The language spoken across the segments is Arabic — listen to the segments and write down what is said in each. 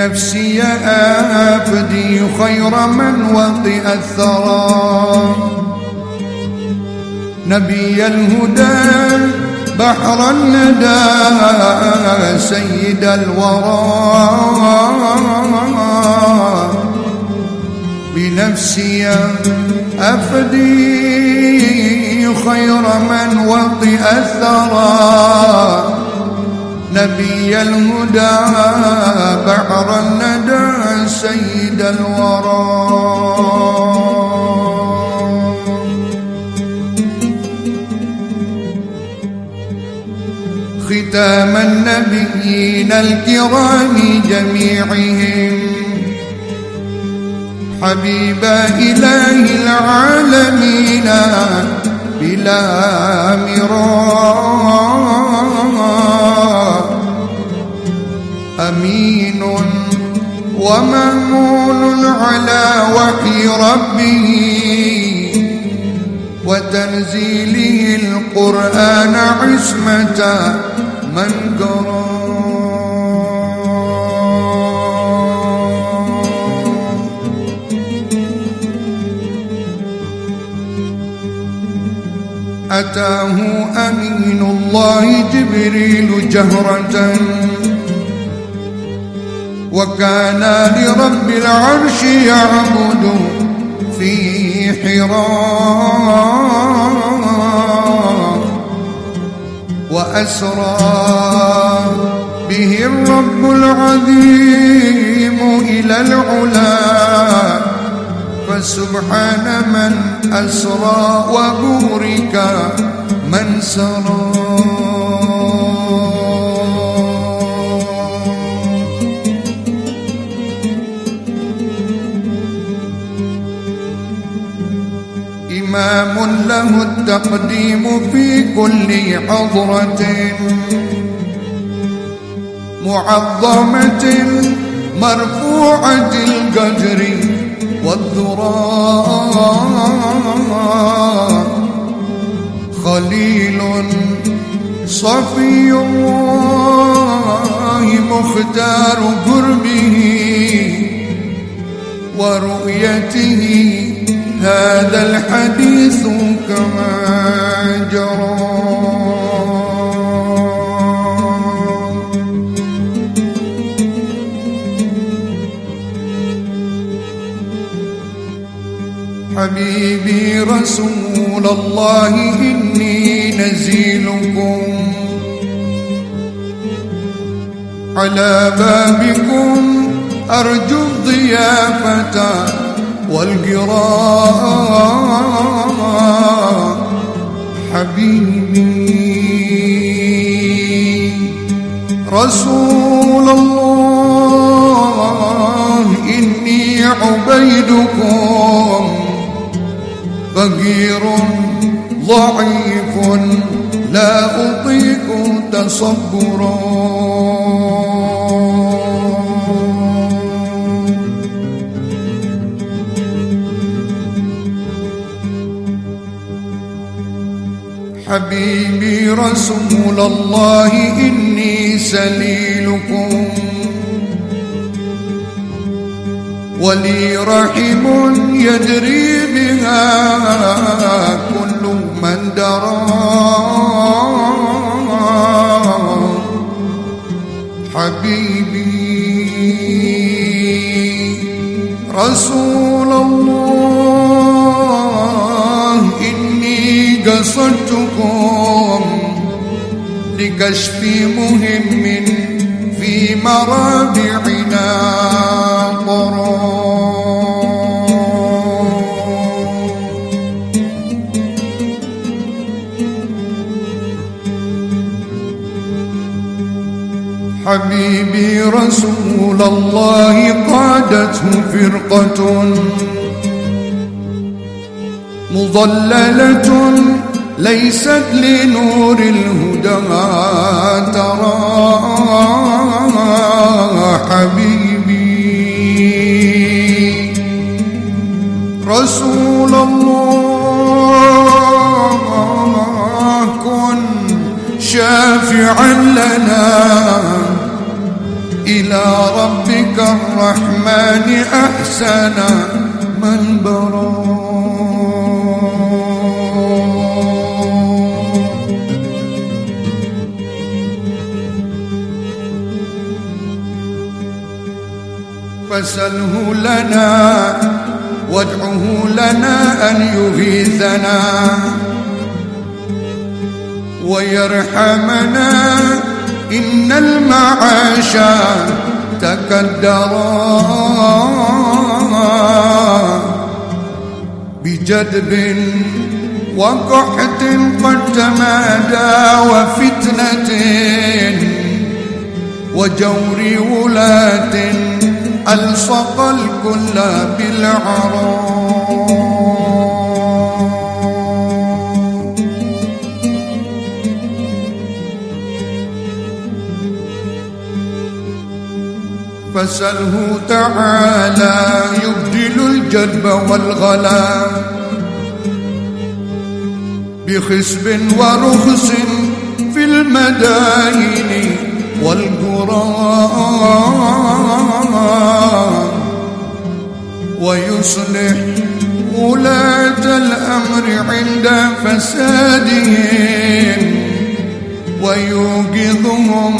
بنفسي أفدي خير من وطئ الثرى. نبي الهدى بحر الندى سيد الورى. بنفسي أفدي خير من وطئ الثرى. نبي الهدى الكرام جميعهم. حبيب إله العالمين بلا مراء. أمين ومأمون على وحي ربه. وتنزيله القرآن عصمة من قرأ. أتاه أمين الله جبريل جهرة. وكان لرب العرش يعبد في حراء. وأسرى به الرب العظيم إلى العلا. فسبحان من أسرى وبورك من سرى. إمام له التقديم في كل حضرة معظمة مرفوعة القدر. والذراء خليل صفي الله مختار قربه ورؤيته هذا الحديث كما جرى. رسول الله إني نزيلكم على بابكم أرجو الضيافة والقراء. حبيبي رسول الله إني عبيدكم. فقير ضعيف لا أطيق تصبرا. حبيبي رسول الله إني سليلكم. ولي رحم يجري بها كل من درى. حبيبي رسول الله إني قصدتكم لكشف مهم في مرابعنا حبيبي رسول الله قادته فرقة مضللة ليست لنور الهدى ترى. حبيبي رسول الله كن شافعا لنا. إلى ربك الرحمن أحسن من فسله لنا وادعه لنا أن يغيثنا ويرحمنا إن المعاش تكدرا بجدب وقحط قد تمادى وفتنة وجور ولاة ألصق الكل بالعراء فسله تعالى يبدل الجدب والغلا. بخسب ورخص في المداين والقرى ويصلح ولاة الأمر عند فسادهم. ويوقظهم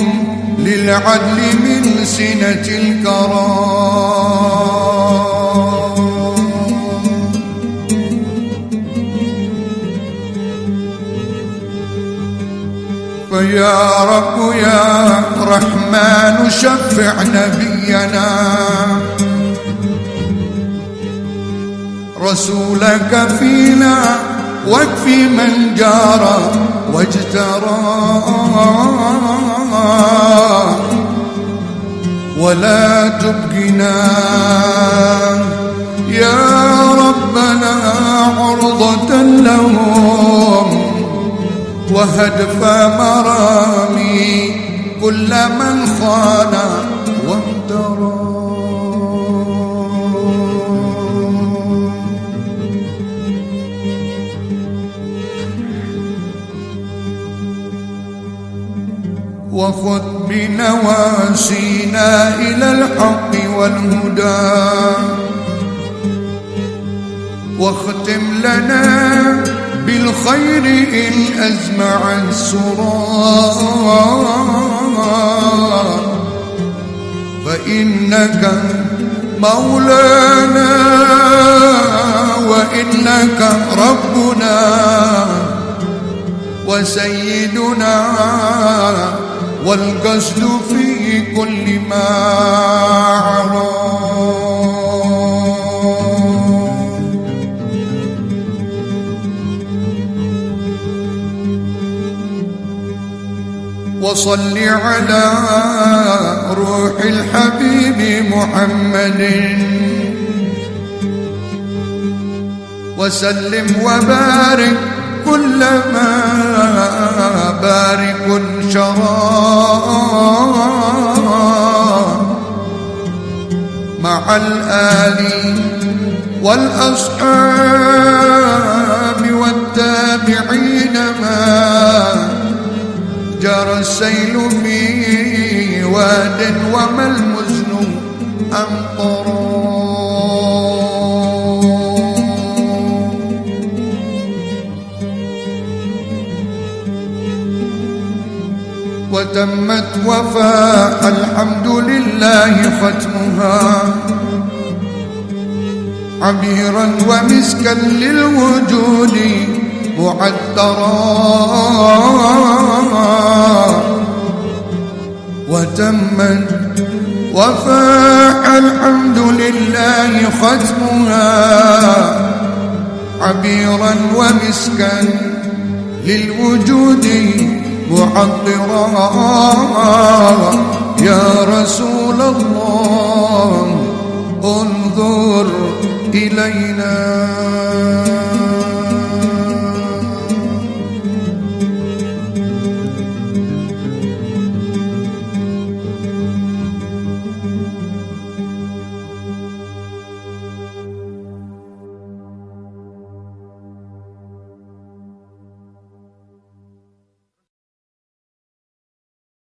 للعدل من سنة الكرام. فيا رب يا رحمن شفع نبينا. رسولك فينا واكفي من جار واجترى ولا تبقنا يا ربنا عرضة لهم وهدف مرامي كل من خان واهترى وخذ بنواسينا إلى الحق والهدى. واختم لنا بالخير إن أزمع السرار فإنك مولانا وإنك ربنا وسيدنا والقصد في كل ما وصل على روح الحبيب محمد. وسلم وبارك كلما بارك شرى. مع الآل والأصحاب والتابعين ما جرى السيل في وتمت وفاء الحمد لله ختمها. عبيرا ومسكا للوجود معترا محمد وفاح الحمد لله ختمها. عبيرا ومسكا للوجود معطرا يا رسول الله انظر إلينا.